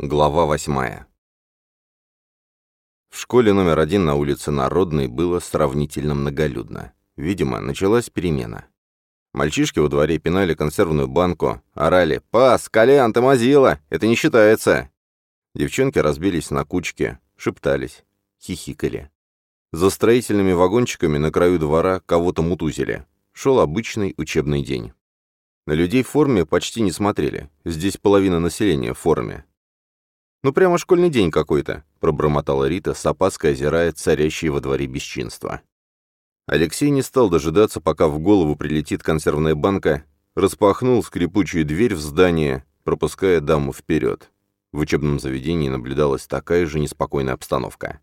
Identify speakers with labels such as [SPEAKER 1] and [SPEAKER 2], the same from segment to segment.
[SPEAKER 1] Глава восьмая. В школе номер один на улице Народной было сравнительно многолюдно. Видимо, началась перемена. Мальчишки во дворе пинали консервную банку, орали «Пас, Колян, ты! Это не считается!» Девчонки разбились на кучки, шептались, хихикали. За строительными вагончиками на краю двора кого-то мутузили. Шел обычный учебный день. На людей в форме почти не смотрели. Здесь половина населения в форме. «Ну прямо школьный день какой-то», — пробормотала Рита, с опаской озирая царящие во дворе бесчинства. Алексей не стал дожидаться, пока в голову прилетит консервная банка, распахнул скрипучую дверь в здание, пропуская даму вперед. В учебном заведении наблюдалась такая же неспокойная обстановка.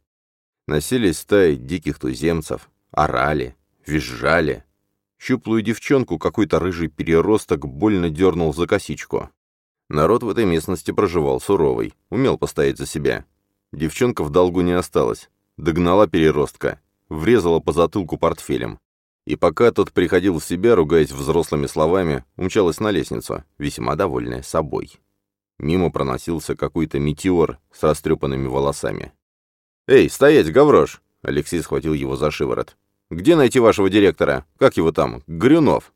[SPEAKER 1] Носились стаи диких туземцев, орали, визжали. Щуплую девчонку какой-то рыжий переросток больно дернул за косичку. Народ в этой местности проживал суровый, умел постоять за себя. Девчонка в долгу не осталась. Догнала переростка, врезала по затылку портфелем. И пока тот приходил в себя, ругаясь взрослыми словами, умчалась на лестницу, весьма довольная собой. Мимо проносился какой-то метеор с растрепанными волосами. «Эй, стоять, Гаврош!» Алексей схватил его за шиворот. «Где найти вашего директора? Как его там? Грюнов?»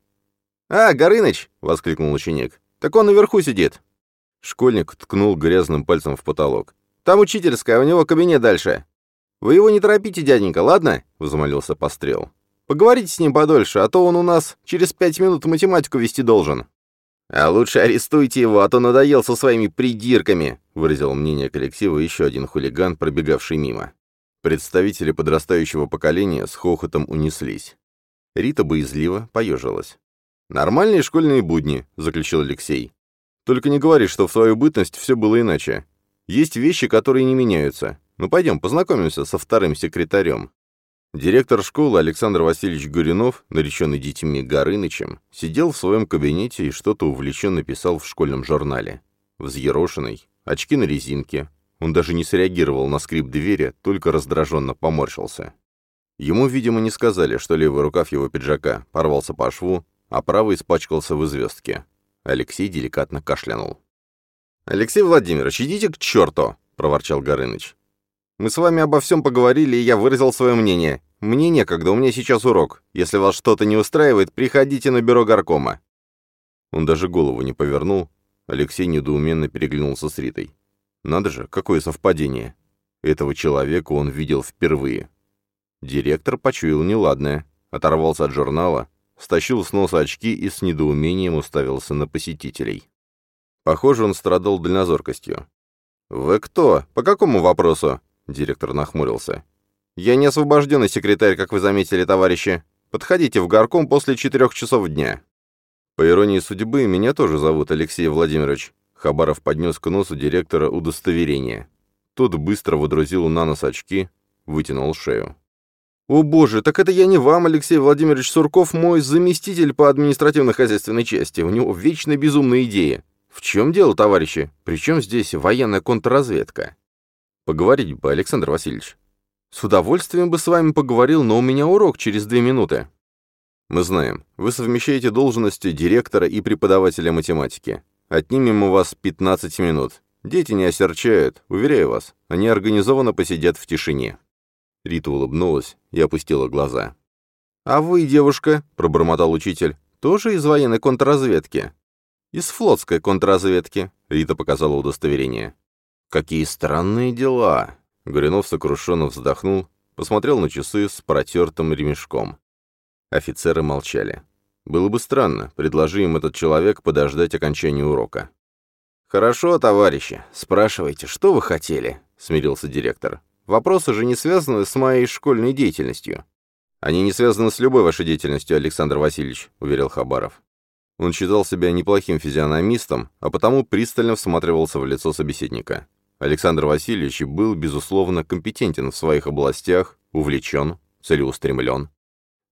[SPEAKER 1] «А, Горыныч!» — воскликнул ученик. «Так он наверху сидит». Школьник ткнул грязным пальцем в потолок. «Там учительская, у него кабинет дальше». «Вы его не торопите, дяденька, ладно?» — взмолился Пострел. «Поговорите с ним подольше, а то он у нас через пять минут математику вести должен». «А лучше арестуйте его, а то надоел со своими придирками», — выразил мнение коллектива еще один хулиган, пробегавший мимо. Представители подрастающего поколения с хохотом унеслись. Рита боязливо поежилась. «Нормальные школьные будни», — заключил Алексей. «Только не говори, что в свою бытность все было иначе. Есть вещи, которые не меняются. Ну пойдем, познакомимся со вторым секретарем». Директор школы Александр Васильевич Гуринов, нареченный детьми Горынычем, сидел в своем кабинете и что-то увлеченно писал в школьном журнале. Взъерошенный, очки на резинке. Он даже не среагировал на скрип двери, только раздраженно поморщился. Ему, видимо, не сказали, что левый рукав его пиджака порвался по шву, а правый испачкался в звездке. Алексей деликатно кашлянул. «Алексей Владимирович, идите к черту!» — проворчал Горыныч. «Мы с вами обо всем поговорили, и я выразил свое мнение. Мне некогда, у меня сейчас урок. Если вас что-то не устраивает, приходите на бюро горкома». Он даже голову не повернул. Алексей недоуменно переглянулся с Ритой. «Надо же, какое совпадение!» Этого человека он видел впервые. Директор почуял неладное, оторвался от журнала, стащил с носа очки и с недоумением уставился на посетителей. Похоже, он страдал дальнозоркостью. «Вы кто? По какому вопросу?» Директор нахмурился. «Я не освобожденный секретарь, как вы заметили, товарищи. Подходите в горком после четырех часов дня». По иронии судьбы, меня тоже зовут Алексей Владимирович. Хабаров поднес к носу директора удостоверение. Тот быстро водрузил на нос очки, вытянул шею. «О боже, так это я не вам, Алексей Владимирович Сурков, мой заместитель по административно-хозяйственной части. У него вечно безумные идеи. В чем дело, товарищи? Причем здесь военная контрразведка?» «Поговорить бы, Александр Васильевич». «С удовольствием бы с вами поговорил, но у меня урок через две минуты». «Мы знаем. Вы совмещаете должности директора и преподавателя математики. Отнимем у вас 15 минут. Дети не осерчают, уверяю вас. Они организованно посидят в тишине». Рита улыбнулась и опустила глаза. «А вы, девушка», — пробормотал учитель, — «тоже из военной контрразведки?» «Из флотской контрразведки», — Рита показала удостоверение. «Какие странные дела!» Горюнов сокрушенно вздохнул, посмотрел на часы с протертым ремешком. Офицеры молчали. Было бы странно, предложи им этот человек подождать окончания урока. «Хорошо, товарищи, спрашивайте, что вы хотели?» — смирился директор. Вопросы же не связаны с моей школьной деятельностью. Они не связаны с любой вашей деятельностью, Александр Васильевич, уверил Хабаров. Он считал себя неплохим физиономистом, а потому пристально всматривался в лицо собеседника. Александр Васильевич был, безусловно, компетентен в своих областях, увлечен, целеустремлен.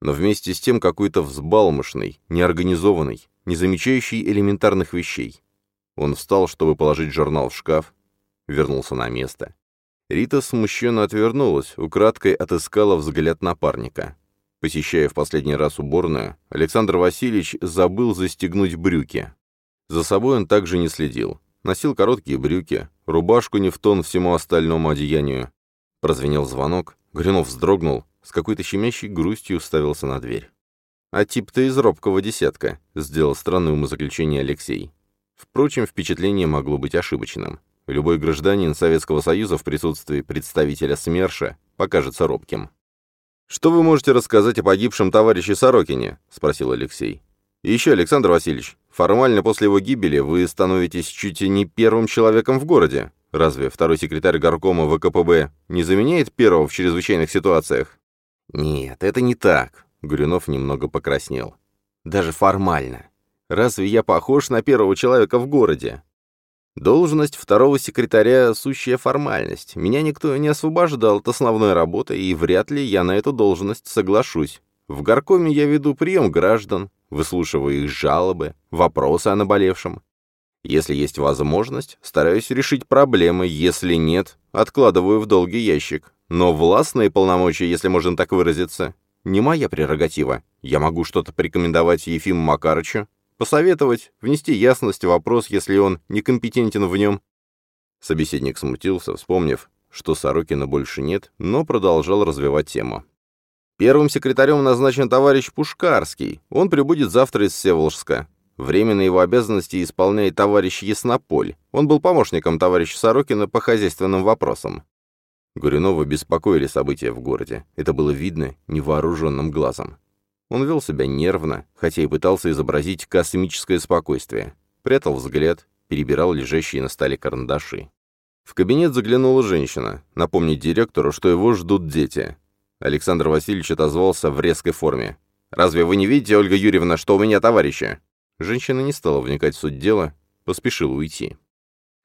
[SPEAKER 1] Но вместе с тем какой-то взбалмошный, неорганизованный, не замечающий элементарных вещей. Он встал, чтобы положить журнал в шкаф, вернулся на место. Рита смущенно отвернулась, украдкой отыскала взгляд напарника. Посещая в последний раз уборную, Александр Васильевич забыл застегнуть брюки. За собой он также не следил. Носил короткие брюки, рубашку не в тон всему остальному одеянию. Прозвенел звонок, Горюнов вздрогнул, с какой-то щемящей грустью уставился на дверь. «А тип-то из робкого десятка», — сделал странное умозаключение Алексей. Впрочем, впечатление могло быть ошибочным. Любой гражданин Советского Союза в присутствии представителя СМЕРШа покажется робким. «Что вы можете рассказать о погибшем товарище Сорокине?» — спросил Алексей. «И еще, Александр Васильевич, формально после его гибели вы становитесь чуть не первым человеком в городе. Разве второй секретарь горкома ВКПБ не заменяет первого в чрезвычайных ситуациях?» «Нет, это не так», — Гуринов немного покраснел. «Даже формально. Разве я похож на первого человека в городе? Должность второго секретаря — сущая формальность. Меня никто не освобождал от основной работы, и вряд ли я на эту должность соглашусь. В горкоме я веду прием граждан, выслушиваю их жалобы, вопросы о наболевшем. Если есть возможность, стараюсь решить проблемы, если нет, откладываю в долгий ящик. Но властные полномочия, если можно так выразиться, не моя прерогатива. Я могу что-то порекомендовать Ефиму Макарычу, Посоветовать, внести ясность в вопрос, если он некомпетентен в нем. Собеседник смутился, вспомнив, что Сорокина больше нет, но продолжал развивать тему. Первым секретарем назначен товарищ Пушкарский. Он прибудет завтра из Всеволожска. Временно его обязанности исполняет товарищ Яснополь. Он был помощником товарища Сорокина по хозяйственным вопросам. Горюнова беспокоили события в городе. Это было видно невооруженным глазом. Он вел себя нервно, хотя и пытался изобразить космическое спокойствие. Прятал взгляд, перебирал лежащие на столе карандаши. В кабинет заглянула женщина, напомнить директору, что его ждут дети. Александр Васильевич отозвался в резкой форме. «Разве вы не видите, Ольга Юрьевна, что у меня товарищи?» Женщина не стала вникать в суть дела, поспешила уйти.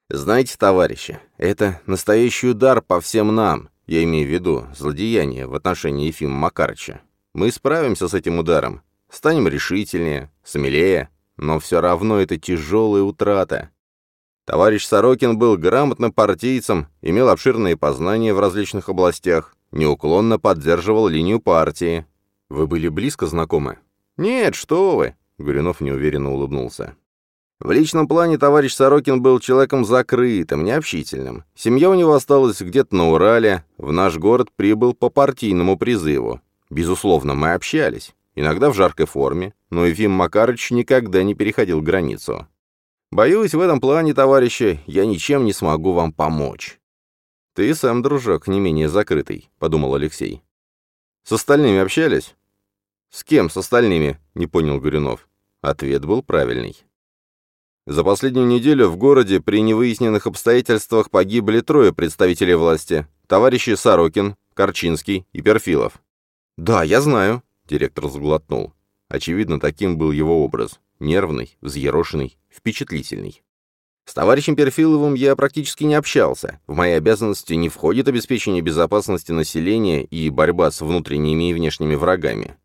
[SPEAKER 1] «Знаете, товарищи, это настоящий удар по всем нам, я имею в виду злодеяние в отношении Ефима Макарыча. Мы справимся с этим ударом, станем решительнее, смелее, но все равно это тяжелая утрата. Товарищ Сорокин был грамотным партийцем, имел обширные познания в различных областях, неуклонно поддерживал линию партии. Вы были близко знакомы? Нет, что вы, Гуринов неуверенно улыбнулся. В личном плане товарищ Сорокин был человеком закрытым, необщительным. Семья у него осталась где-то на Урале, в наш город прибыл по партийному призыву. Безусловно, мы общались, иногда в жаркой форме, но Ефим Макарыч никогда не переходил границу. Боюсь, в этом плане, товарищи, я ничем не смогу вам помочь. Ты сам, дружок, не менее закрытый, подумал Алексей. С остальными общались? С кем с остальными? не понял Горюнов. Ответ был правильный. За последнюю неделю в городе при невыясненных обстоятельствах погибли трое представителей власти. Товарищи Сорокин, Корчинский и Перфилов. «Да, я знаю», — директор сглотнул. Очевидно, таким был его образ. Нервный, взъерошенный, впечатлительный. С товарищем Перфиловым я практически не общался. В мои обязанности не входит обеспечение безопасности населения и борьба с внутренними и внешними врагами.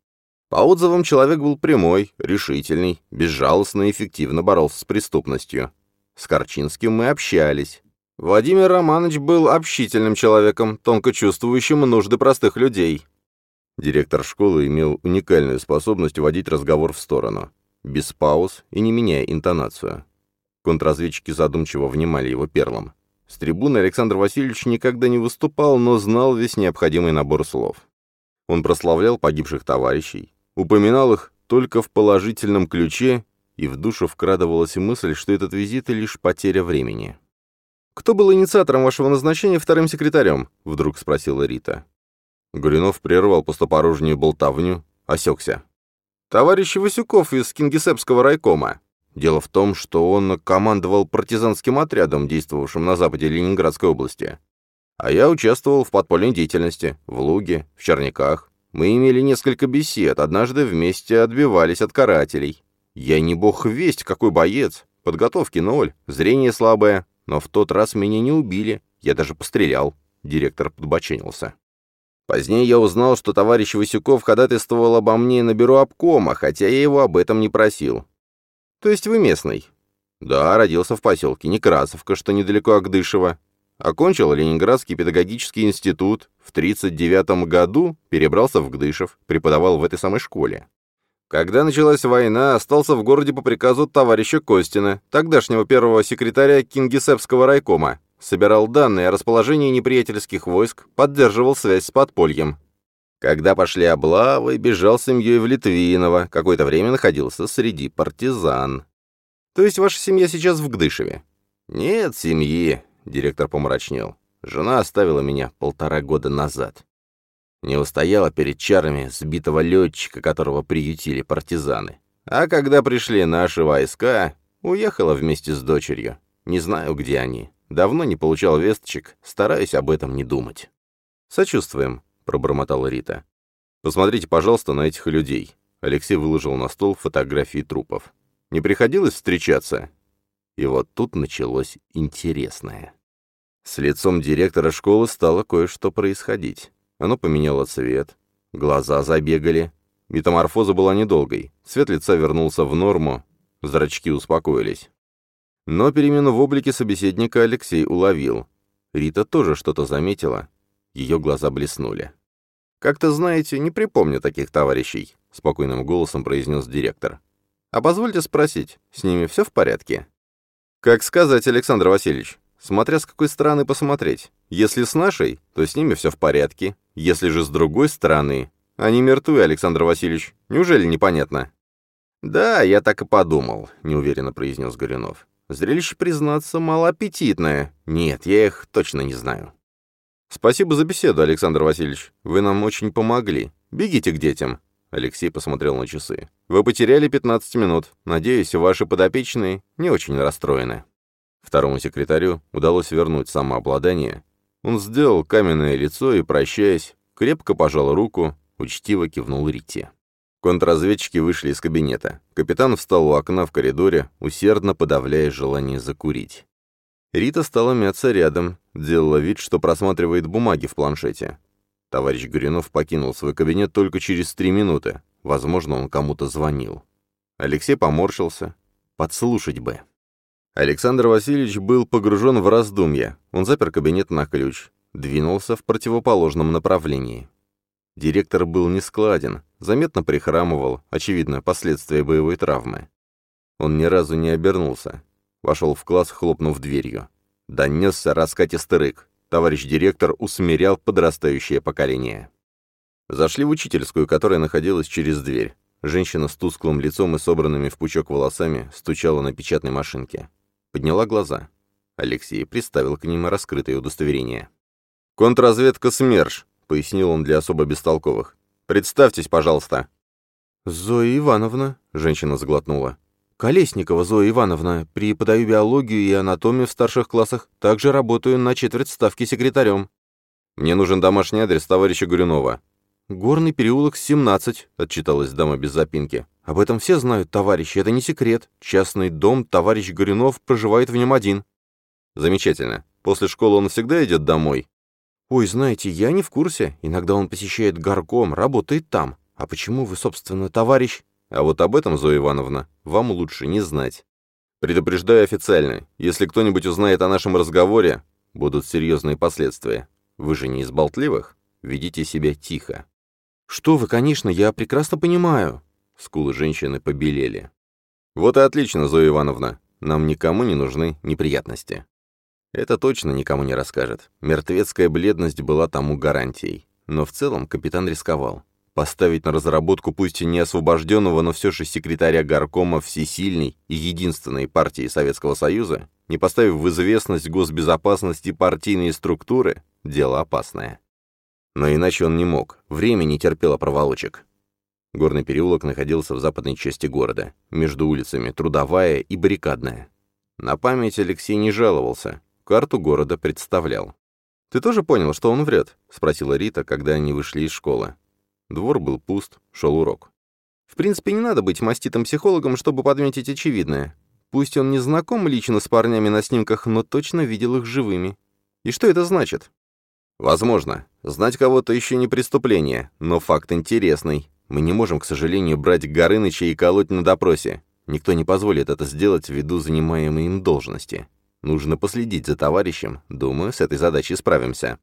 [SPEAKER 1] По отзывам, человек был прямой, решительный, безжалостно и эффективно боролся с преступностью. С Корчинским мы общались. Владимир Романович был общительным человеком, тонко чувствующим нужды простых людей. Директор школы имел уникальную способность уводить разговор в сторону, без пауз и не меняя интонацию. Контрразведчики задумчиво внимали его перлом. С трибуны Александр Васильевич никогда не выступал, но знал весь необходимый набор слов. Он прославлял погибших товарищей, упоминал их только в положительном ключе, и в душу вкрадывалась мысль, что этот визит — лишь потеря времени. «Кто был инициатором вашего назначения вторым секретарем?» — вдруг спросила Рита. Горюнов прервал пустопорожнюю болтовню, осекся. «Товарищ Васюков из Кингисеппского райкома. Дело в том, что он командовал партизанским отрядом, действовавшим на западе Ленинградской области. А я участвовал в подпольной деятельности, в Луге, в Черниках. Мы имели несколько бесед, однажды вместе отбивались от карателей. Я не бог весть, какой боец. Подготовки ноль, зрение слабое. Но в тот раз меня не убили, я даже пострелял. Директор подбоченился. Позднее я узнал, что товарищ Васюков ходатайствовал обо мне на бюро обкома, хотя я его об этом не просил. То есть вы местный? Да, родился в поселке Некрасовка, что недалеко от Дышева. Окончил Ленинградский педагогический институт. В 1939 году перебрался в Гдышев, преподавал в этой самой школе. Когда началась война, остался в городе по приказу товарища Костина, тогдашнего первого секретаря Кингисеппского райкома. Собирал данные о расположении неприятельских войск, поддерживал связь с подпольем. Когда пошли облавы, бежал с семьей в Литвиново, какое-то время находился среди партизан. То есть ваша семья сейчас в Гдышеве? Нет семьи, директор помрачнел. Жена оставила меня полтора года назад. Не устояла перед чарами сбитого летчика, которого приютили партизаны. А когда пришли наши войска, уехала вместе с дочерью. Не знаю, где они. Давно не получал весточек, стараюсь об этом не думать. «Сочувствуем», — пробормотала Рита. «Посмотрите, пожалуйста, на этих людей». Алексей выложил на стол фотографии трупов. «Не приходилось встречаться?» И вот тут началось интересное. С лицом директора школы стало кое-что происходить. Оно поменяло цвет, глаза забегали. Метаморфоза была недолгой. Цвет лица вернулся в норму, зрачки успокоились. Но перемену в облике собеседника Алексей уловил. Рита тоже что-то заметила. Ее глаза блеснули. «Как-то, знаете, не припомню таких товарищей», — спокойным голосом произнес директор. «А позвольте спросить, с ними все в порядке?» «Как сказать, Александр Васильевич, смотря с какой стороны посмотреть. Если с нашей, то с ними все в порядке. Если же с другой стороны, они мертвы, Александр Васильевич. Неужели непонятно?» «Да, я так и подумал», — неуверенно произнес Горюнов. «Зрелище, признаться, малоаппетитное. Нет, я их точно не знаю». «Спасибо за беседу, Александр Васильевич. Вы нам очень помогли. Бегите к детям». Алексей посмотрел на часы. «Вы потеряли 15 минут. Надеюсь, ваши подопечные не очень расстроены». Второму секретарю удалось вернуть самообладание. Он сделал каменное лицо и, прощаясь, крепко пожал руку, учтиво кивнул Рите. Контрразведчики вышли из кабинета. Капитан встал у окна в коридоре, усердно подавляя желание закурить. Рита стала мяться рядом, делала вид, что просматривает бумаги в планшете. Товарищ Горюнов покинул свой кабинет только через три минуты. Возможно, он кому-то звонил. Алексей поморщился. Подслушать бы. Александр Васильевич был погружен в раздумья. Он запер кабинет на ключ. Двинулся в противоположном направлении. Директор был нескладен, заметно прихрамывал, очевидно, последствия боевой травмы. Он ни разу не обернулся. Вошел в класс, хлопнув дверью. Донесся раскатистый рык. Товарищ директор усмирял подрастающее поколение. Зашли в учительскую, которая находилась через дверь. Женщина с тусклым лицом и собранными в пучок волосами стучала на печатной машинке. Подняла глаза. Алексей приставил к ним раскрытое удостоверение. «Контрразведка СМЕРШ», — пояснил он для особо бестолковых. «Представьтесь, пожалуйста». «Зоя Ивановна», — женщина заглотнула. Колесникова Зоя Ивановна, преподаю биологию и анатомию в старших классах, также работаю на четверть ставки секретарем. Мне нужен домашний адрес товарища Горюнова. Горный переулок, 17, отчиталась дама без запинки. Об этом все знают, товарищи, это не секрет. Частный дом, товарищ Горюнов проживает в нем один. Замечательно. После школы он всегда идет домой? Ой, знаете, я не в курсе. Иногда он посещает горком, работает там. А почему вы, собственно, товарищ? А вот об этом, Зоя Ивановна, вам лучше не знать. Предупреждаю официально, если кто-нибудь узнает о нашем разговоре, будут серьезные последствия. Вы же не из болтливых? Ведите себя тихо. Что вы, конечно, я прекрасно понимаю. Скулы женщины побелели. Вот и отлично, Зоя Ивановна. Нам никому не нужны неприятности. Это точно никому не расскажет. Мертвецкая бледность была тому гарантией. Но в целом капитан рисковал. Поставить на разработку пусть и не освобожденного, но все же секретаря горкома всесильной и единственной партии Советского Союза, не поставив в известность госбезопасности партийные структуры, дело опасное. Но иначе он не мог, время не терпело проволочек. Горный переулок находился в западной части города, между улицами Трудовая и Баррикадная. На память Алексей не жаловался, карту города представлял. «Ты тоже понял, что он врет?» — спросила Рита, когда они вышли из школы. Двор был пуст, шел урок. В принципе, не надо быть маститым психологом, чтобы подметить очевидное. Пусть он не знаком лично с парнями на снимках, но точно видел их живыми. И что это значит? Возможно. Знать кого-то еще не преступление, но факт интересный. Мы не можем, к сожалению, брать Горыныча и колоть на допросе. Никто не позволит это сделать ввиду занимаемой им должности. Нужно последить за товарищем. Думаю, с этой задачей справимся.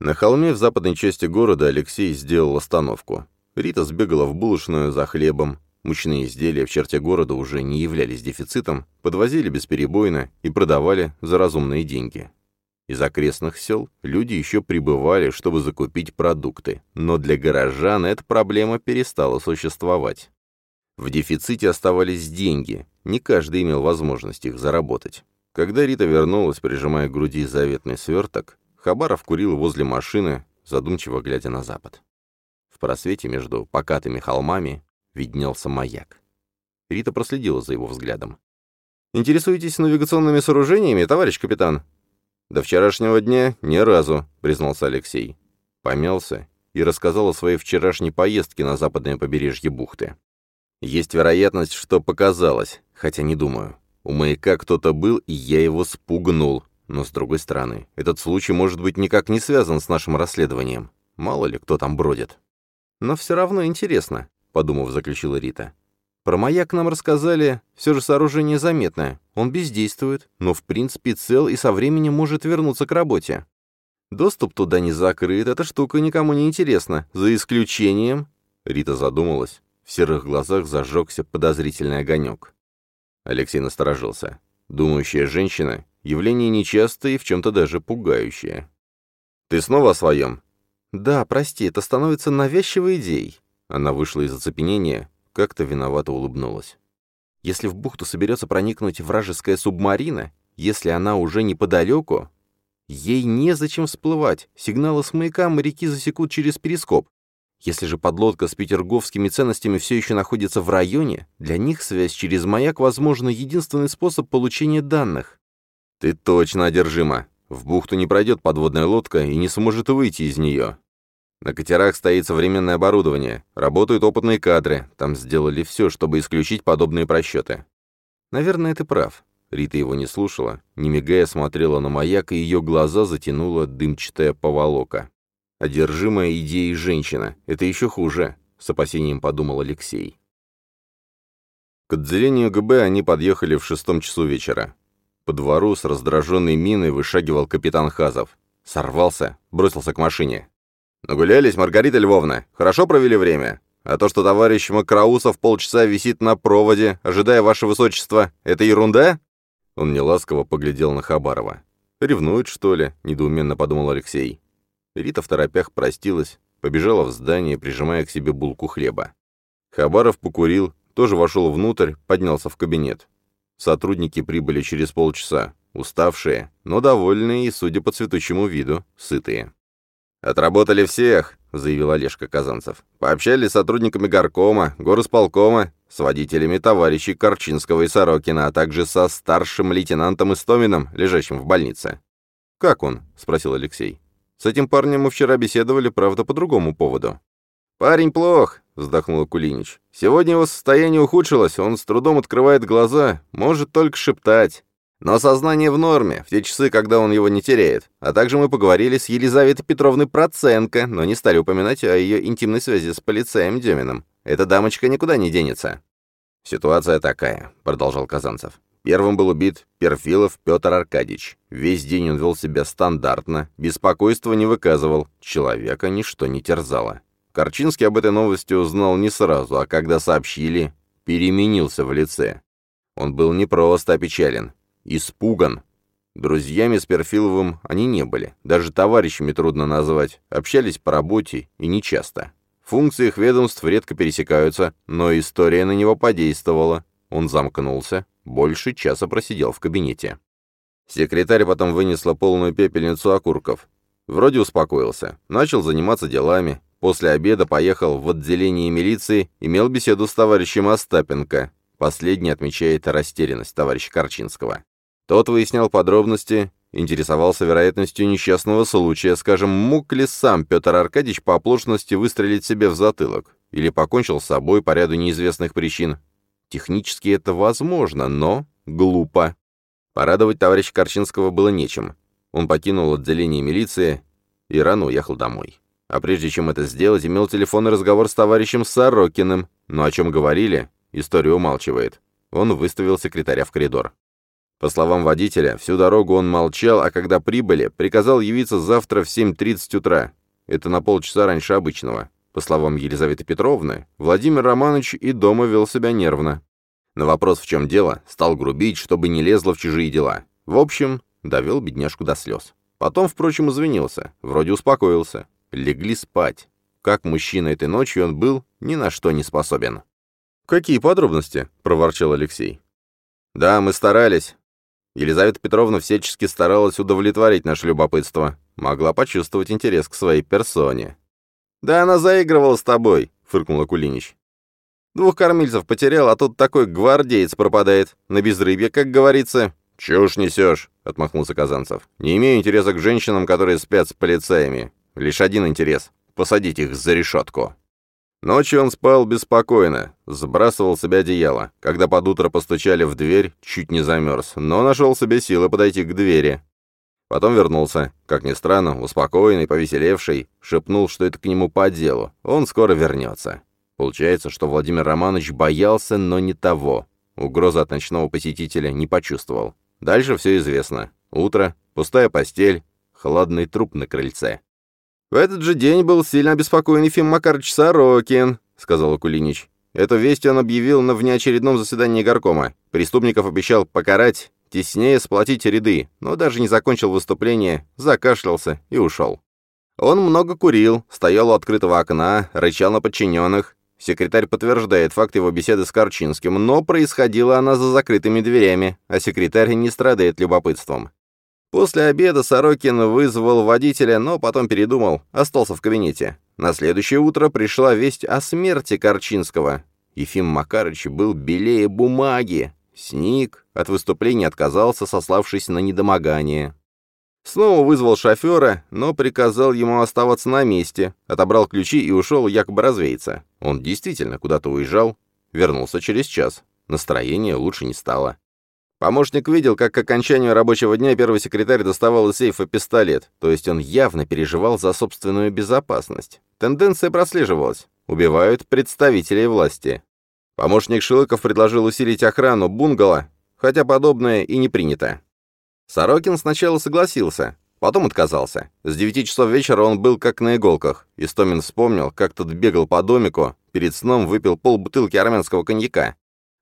[SPEAKER 1] На холме в западной части города Алексей сделал остановку. Рита сбегала в булочную за хлебом. Мучные изделия в черте города уже не являлись дефицитом, подвозили бесперебойно и продавали за разумные деньги. Из окрестных сел люди еще прибывали, чтобы закупить продукты, но для горожан эта проблема перестала существовать. В дефиците оставались деньги, не каждый имел возможность их заработать. Когда Рита вернулась, прижимая к груди заветный сверток, Хабаров курил возле машины, задумчиво глядя на запад. В просвете между покатыми холмами виднелся маяк. Рита проследила за его взглядом. «Интересуетесь навигационными сооружениями, товарищ капитан?» «До вчерашнего дня ни разу», — признался Алексей. Помялся и рассказал о своей вчерашней поездке на западное побережье бухты. «Есть вероятность, что показалось, хотя не думаю. У маяка кто-то был, и я его спугнул. Но, с другой стороны, этот случай может быть никак не связан с нашим расследованием. Мало ли, кто там бродит». «Но все равно интересно», — подумав, заключила Рита. Про маяк нам рассказали, все же сооружение заметное. Он бездействует, но в принципе цел и со временем может вернуться к работе. Доступ туда не закрыт, эта штука никому не интересна, за исключением... Рита задумалась. В серых глазах зажегся подозрительный огонек. Алексей насторожился. Думающая женщина — явление нечастое и в чем-то даже пугающее. «Ты снова о своем?» «Да, прости, это становится навязчивой идеей». Она вышла из оцепенения, как-то виновато улыбнулась. Если в бухту соберется проникнуть вражеская субмарина, если она уже неподалеку, ей незачем всплывать, сигналы с маяка моряки засекут через перископ. Если же подлодка с петерговскими ценностями все еще находится в районе, для них связь через маяк, возможно, единственный способ получения данных. Ты точно одержима. В бухту не пройдет подводная лодка и не сможет выйти из нее. На катерах стоит современное оборудование, работают опытные кадры, там сделали все, чтобы исключить подобные просчеты. Наверное, ты прав. Рита его не слушала, не мигая смотрела на маяк, и ее глаза затянула дымчатая поволока. Одержимая идеей женщина. Это еще хуже, с опасением подумал Алексей. К отделению ГБ они подъехали в шестом часу вечера. По двору с раздраженной миной вышагивал капитан Хазов. Сорвался, бросился к машине. «Нагулялись, Маргарита Львовна? Хорошо провели время? А то, что товарищ Макроусов полчаса висит на проводе, ожидая ваше высочество, это ерунда?» Он неласково поглядел на Хабарова. «Ревнует, что ли?» — недоуменно подумал Алексей. Рита в торопях простилась, побежала в здание, прижимая к себе булку хлеба. Хабаров покурил, тоже вошел внутрь, поднялся в кабинет. Сотрудники прибыли через полчаса, уставшие, но довольные и, судя по цветущему виду, сытые. «Отработали всех», — заявил Олежка Казанцев. «Пообщались с сотрудниками горкома, горосполкома, с водителями товарищей Корчинского и Сорокина, а также со старшим лейтенантом Истоминым, лежащим в больнице». «Как он?» — спросил Алексей. «С этим парнем мы вчера беседовали, правда, по другому поводу». «Парень плох», — вздохнул Кулинич. «Сегодня его состояние ухудшилось, он с трудом открывает глаза, может только шептать. Но сознание в норме, в те часы, когда он его не теряет. А также мы поговорили с Елизаветой Петровной Проценко, но не стали упоминать о ее интимной связи с полицеем Деминым. Эта дамочка никуда не денется. «Ситуация такая», — продолжал Казанцев. Первым был убит Перфилов Петр Аркадьевич. Весь день он вел себя стандартно, беспокойства не выказывал, человека ничто не терзало. Корчинский об этой новости узнал не сразу, а когда сообщили, переменился в лице. Он был не просто опечален, Испуган. Друзьями с Перфиловым они не были, даже товарищами трудно назвать, общались по работе и нечасто. Функции их ведомств редко пересекаются, но история на него подействовала. Он замкнулся, больше часа просидел в кабинете. Секретарь потом вынесла полную пепельницу окурков. Вроде успокоился, начал заниматься делами. После обеда поехал в отделение милиции, имел беседу с товарищем Остапенко. Последний отмечает растерянность товарища Корчинского. Тот выяснял подробности, интересовался вероятностью несчастного случая, скажем, мог ли сам Петр Аркадьевич по оплошности выстрелить себе в затылок, или покончил с собой по ряду неизвестных причин. Технически это возможно, но глупо. Порадовать товарища Корчинского было нечем. Он покинул отделение милиции и рано уехал домой. А прежде чем это сделать, имел телефонный разговор с товарищем Сорокиным, но о чем говорили, история умалчивает. Он выставил секретаря в коридор. По словам водителя, всю дорогу он молчал, а когда прибыли, приказал явиться завтра в 7.30 утра. Это на полчаса раньше обычного. По словам Елизаветы Петровны, Владимир Романович и дома вел себя нервно. На вопрос, в чем дело, стал грубить, чтобы не лезло в чужие дела. В общем, довел бедняжку до слез. Потом, впрочем, извинился. Вроде успокоился. Легли спать. Как мужчина этой ночью он был, ни на что не способен. «Какие подробности?» — проворчал Алексей. «Да, мы старались. Елизавета Петровна всячески старалась удовлетворить наше любопытство. Могла почувствовать интерес к своей персоне. «Да она заигрывала с тобой», — фыркнул Акулинич. «Двух кормильцев потерял, а тут такой гвардеец пропадает. На безрыбье, как говорится». «Чушь несешь», — отмахнулся Казанцев. «Не имею интереса к женщинам, которые спят с полицаями. Лишь один интерес — посадить их за решетку». Ночью он спал беспокойно, сбрасывал с себя одеяло. Когда под утро постучали в дверь, чуть не замерз, но нашел себе силы подойти к двери. Потом вернулся, как ни странно, успокоенный, повеселевший, шепнул, что это к нему по делу, он скоро вернется. Получается, что Владимир Романович боялся, но не того. Угрозы от ночного посетителя не почувствовал. Дальше все известно. Утро, пустая постель, хладный труп на крыльце. «В этот же день был сильно обеспокоен Ефим Макарович Сорокин», — сказал Акулинич. Эту весть он объявил на внеочередном заседании горкома. Преступников обещал покарать, теснее сплотить ряды, но даже не закончил выступление, закашлялся и ушел. Он много курил, стоял у открытого окна, рычал на подчиненных. Секретарь подтверждает факт его беседы с Корчинским, но происходила она за закрытыми дверями, а секретарь не страдает любопытством. После обеда Сорокин вызвал водителя, но потом передумал, остался в кабинете. На следующее утро пришла весть о смерти Корчинского. Ефим Макарыч был белее бумаги. Сник, от выступления отказался, сославшись на недомогание. Снова вызвал шофера, но приказал ему оставаться на месте, отобрал ключи и ушел якобы развеяться. Он действительно куда-то уезжал, вернулся через час. Настроение лучше не стало. Помощник видел, как к окончанию рабочего дня первый секретарь доставал из сейфа пистолет, то есть он явно переживал за собственную безопасность. Тенденция прослеживалась. Убивают представителей власти. Помощник Шилыков предложил усилить охрану бунгало, хотя подобное и не принято. Сорокин сначала согласился, потом отказался. С девяти часов вечера он был как на иголках. Истомин вспомнил, как тот бегал по домику, перед сном выпил полбутылки армянского коньяка.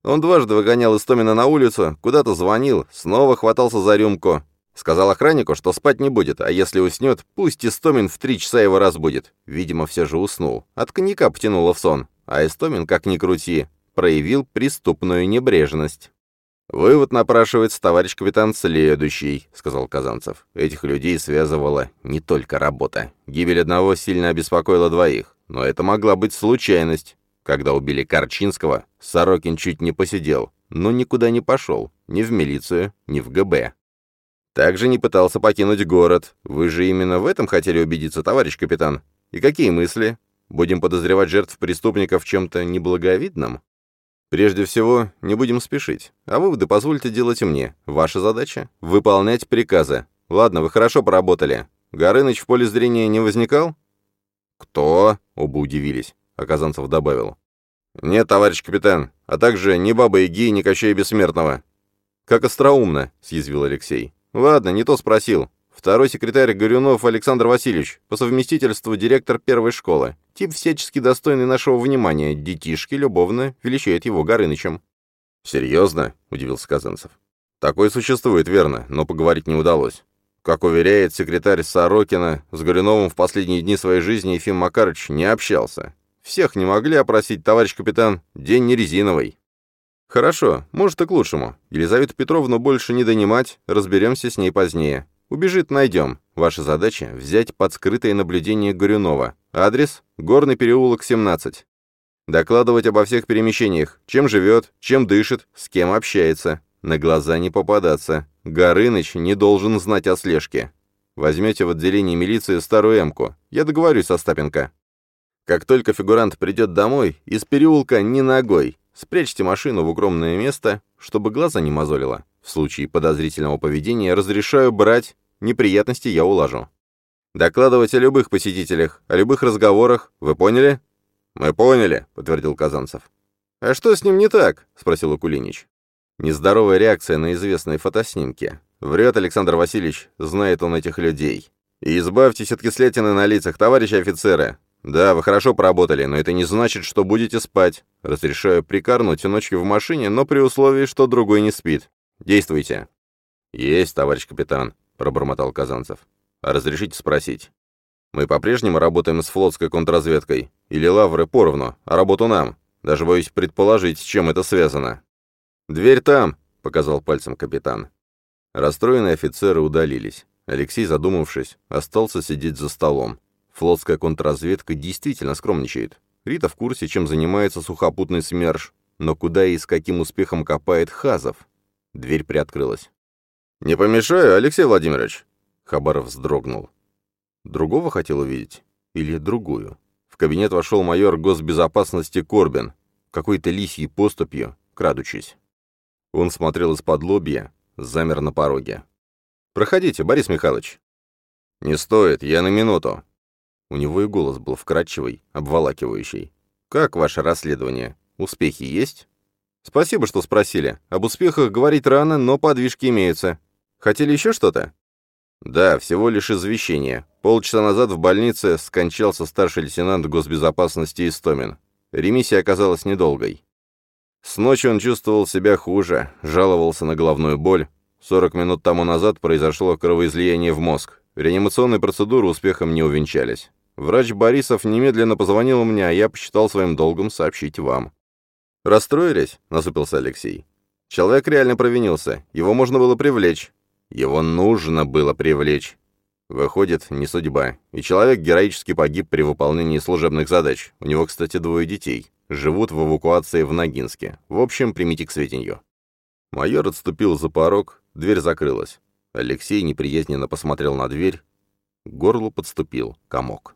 [SPEAKER 1] Он дважды выгонял Истомина на улицу, куда-то звонил, снова хватался за рюмку. Сказал охраннику, что спать не будет, а если уснет, пусть Истомин в три часа его разбудит. Видимо, все же уснул. От коньяка потянуло в сон. А Истомин, как ни крути, проявил преступную небрежность. «Вывод напрашивается, товарищ капитан, следующий», — сказал Казанцев. «Этих людей связывала не только работа. Гибель одного сильно обеспокоила двоих. Но это могла быть случайность. Когда убили Корчинского, Сорокин чуть не посидел, но никуда не пошел, ни в милицию, ни в ГБ. Также не пытался покинуть город. Вы же именно в этом хотели убедиться, товарищ капитан? И какие мысли? Будем подозревать жертв преступников в чем-то неблаговидном? Прежде всего, не будем спешить. А выводы позвольте делать мне. Ваша задача — выполнять приказы. Ладно, вы хорошо поработали. Горыныч в поле зрения не возникал? Кто? Оба удивились а Казанцев добавил. «Нет, товарищ капитан, а также ни Баба Яги, ни Кощея Бессмертного». «Как остроумно», — съязвил Алексей. «Ладно, не то спросил. Второй секретарь Горюнов Александр Васильевич, по совместительству директор первой школы. Тип всячески достойный нашего внимания. Детишки любовно величают его Горынычем». «Серьезно?» — удивился Казанцев. «Такое существует, верно, но поговорить не удалось. Как уверяет секретарь Сорокина, с Горюновым в последние дни своей жизни Ефим Макарыч не общался. Всех не могли опросить, товарищ капитан. День не резиновый. Хорошо, может и к лучшему. Елизавету Петровну больше не донимать, разберемся с ней позднее. Убежит, найдем. Ваша задача — взять под скрытое наблюдение Горюнова. Адрес — Горный переулок, 17. Докладывать обо всех перемещениях. Чем живет, чем дышит, с кем общается. На глаза не попадаться. Горыныч не должен знать о слежке. Возьмете в отделении милиции старую эмку. Я договорюсь со Стапенко. Как только фигурант придет домой, из переулка ни ногой. Спрячьте машину в укромное место, чтобы глаза не мозолило. В случае подозрительного поведения разрешаю брать, неприятности я улажу. Докладывать о любых посетителях, о любых разговорах, вы поняли? Мы поняли, подтвердил Казанцев. А что с ним не так? спросил Акулинич. Нездоровая реакция на известные фотоснимки. Врет Александр Васильевич, знает он этих людей. И избавьтесь от кислятины на лицах, товарищи офицеры. «Да, вы хорошо поработали, но это не значит, что будете спать. Разрешаю прикорнуть ночью в машине, но при условии, что другой не спит. Действуйте». «Есть, товарищ капитан», — пробормотал Казанцев. Разрешите спросить? Мы по-прежнему работаем с флотской контрразведкой? Или лавры поровну, а работу нам? Даже боюсь предположить, с чем это связано». «Дверь там», — показал пальцем капитан. Расстроенные офицеры удалились. Алексей, задумавшись, остался сидеть за столом. Флотская контрразведка действительно скромничает. Рита в курсе, чем занимается сухопутный СМЕРШ, но куда и с каким успехом копает Хазов. Дверь приоткрылась. «Не помешаю, Алексей Владимирович?» Хабаров вздрогнул. Другого хотел увидеть? Или другую? В кабинет вошел майор госбезопасности Корбин, какой-то лисьей поступью, крадучись. Он смотрел из-под лобья, замер на пороге. «Проходите, Борис Михайлович». «Не стоит, я на минуту». У него и голос был вкрадчивый, обволакивающий. «Как ваше расследование? Успехи есть?» «Спасибо, что спросили. Об успехах говорить рано, но подвижки имеются. Хотели еще что-то?» «Да, всего лишь извещение. Полчаса назад в больнице скончался старший лейтенант госбезопасности Истомин. Ремиссия оказалась недолгой. С ночи он чувствовал себя хуже, жаловался на головную боль, 40 минут тому назад произошло кровоизлияние в мозг. Реанимационные процедуры успехом не увенчались. Врач Борисов немедленно позвонил мне, а я посчитал своим долгом сообщить вам. «Расстроились?» — насупился Алексей. «Человек реально провинился. Его можно было привлечь. Его нужно было привлечь. Выходит, не судьба. И человек героически погиб при выполнении служебных задач. У него, кстати, двое детей. Живут в эвакуации в Ногинске. В общем, примите к сведению». Майор отступил за порог, Дверь закрылась. Алексей неприязненно посмотрел на дверь. К горлу подступил комок.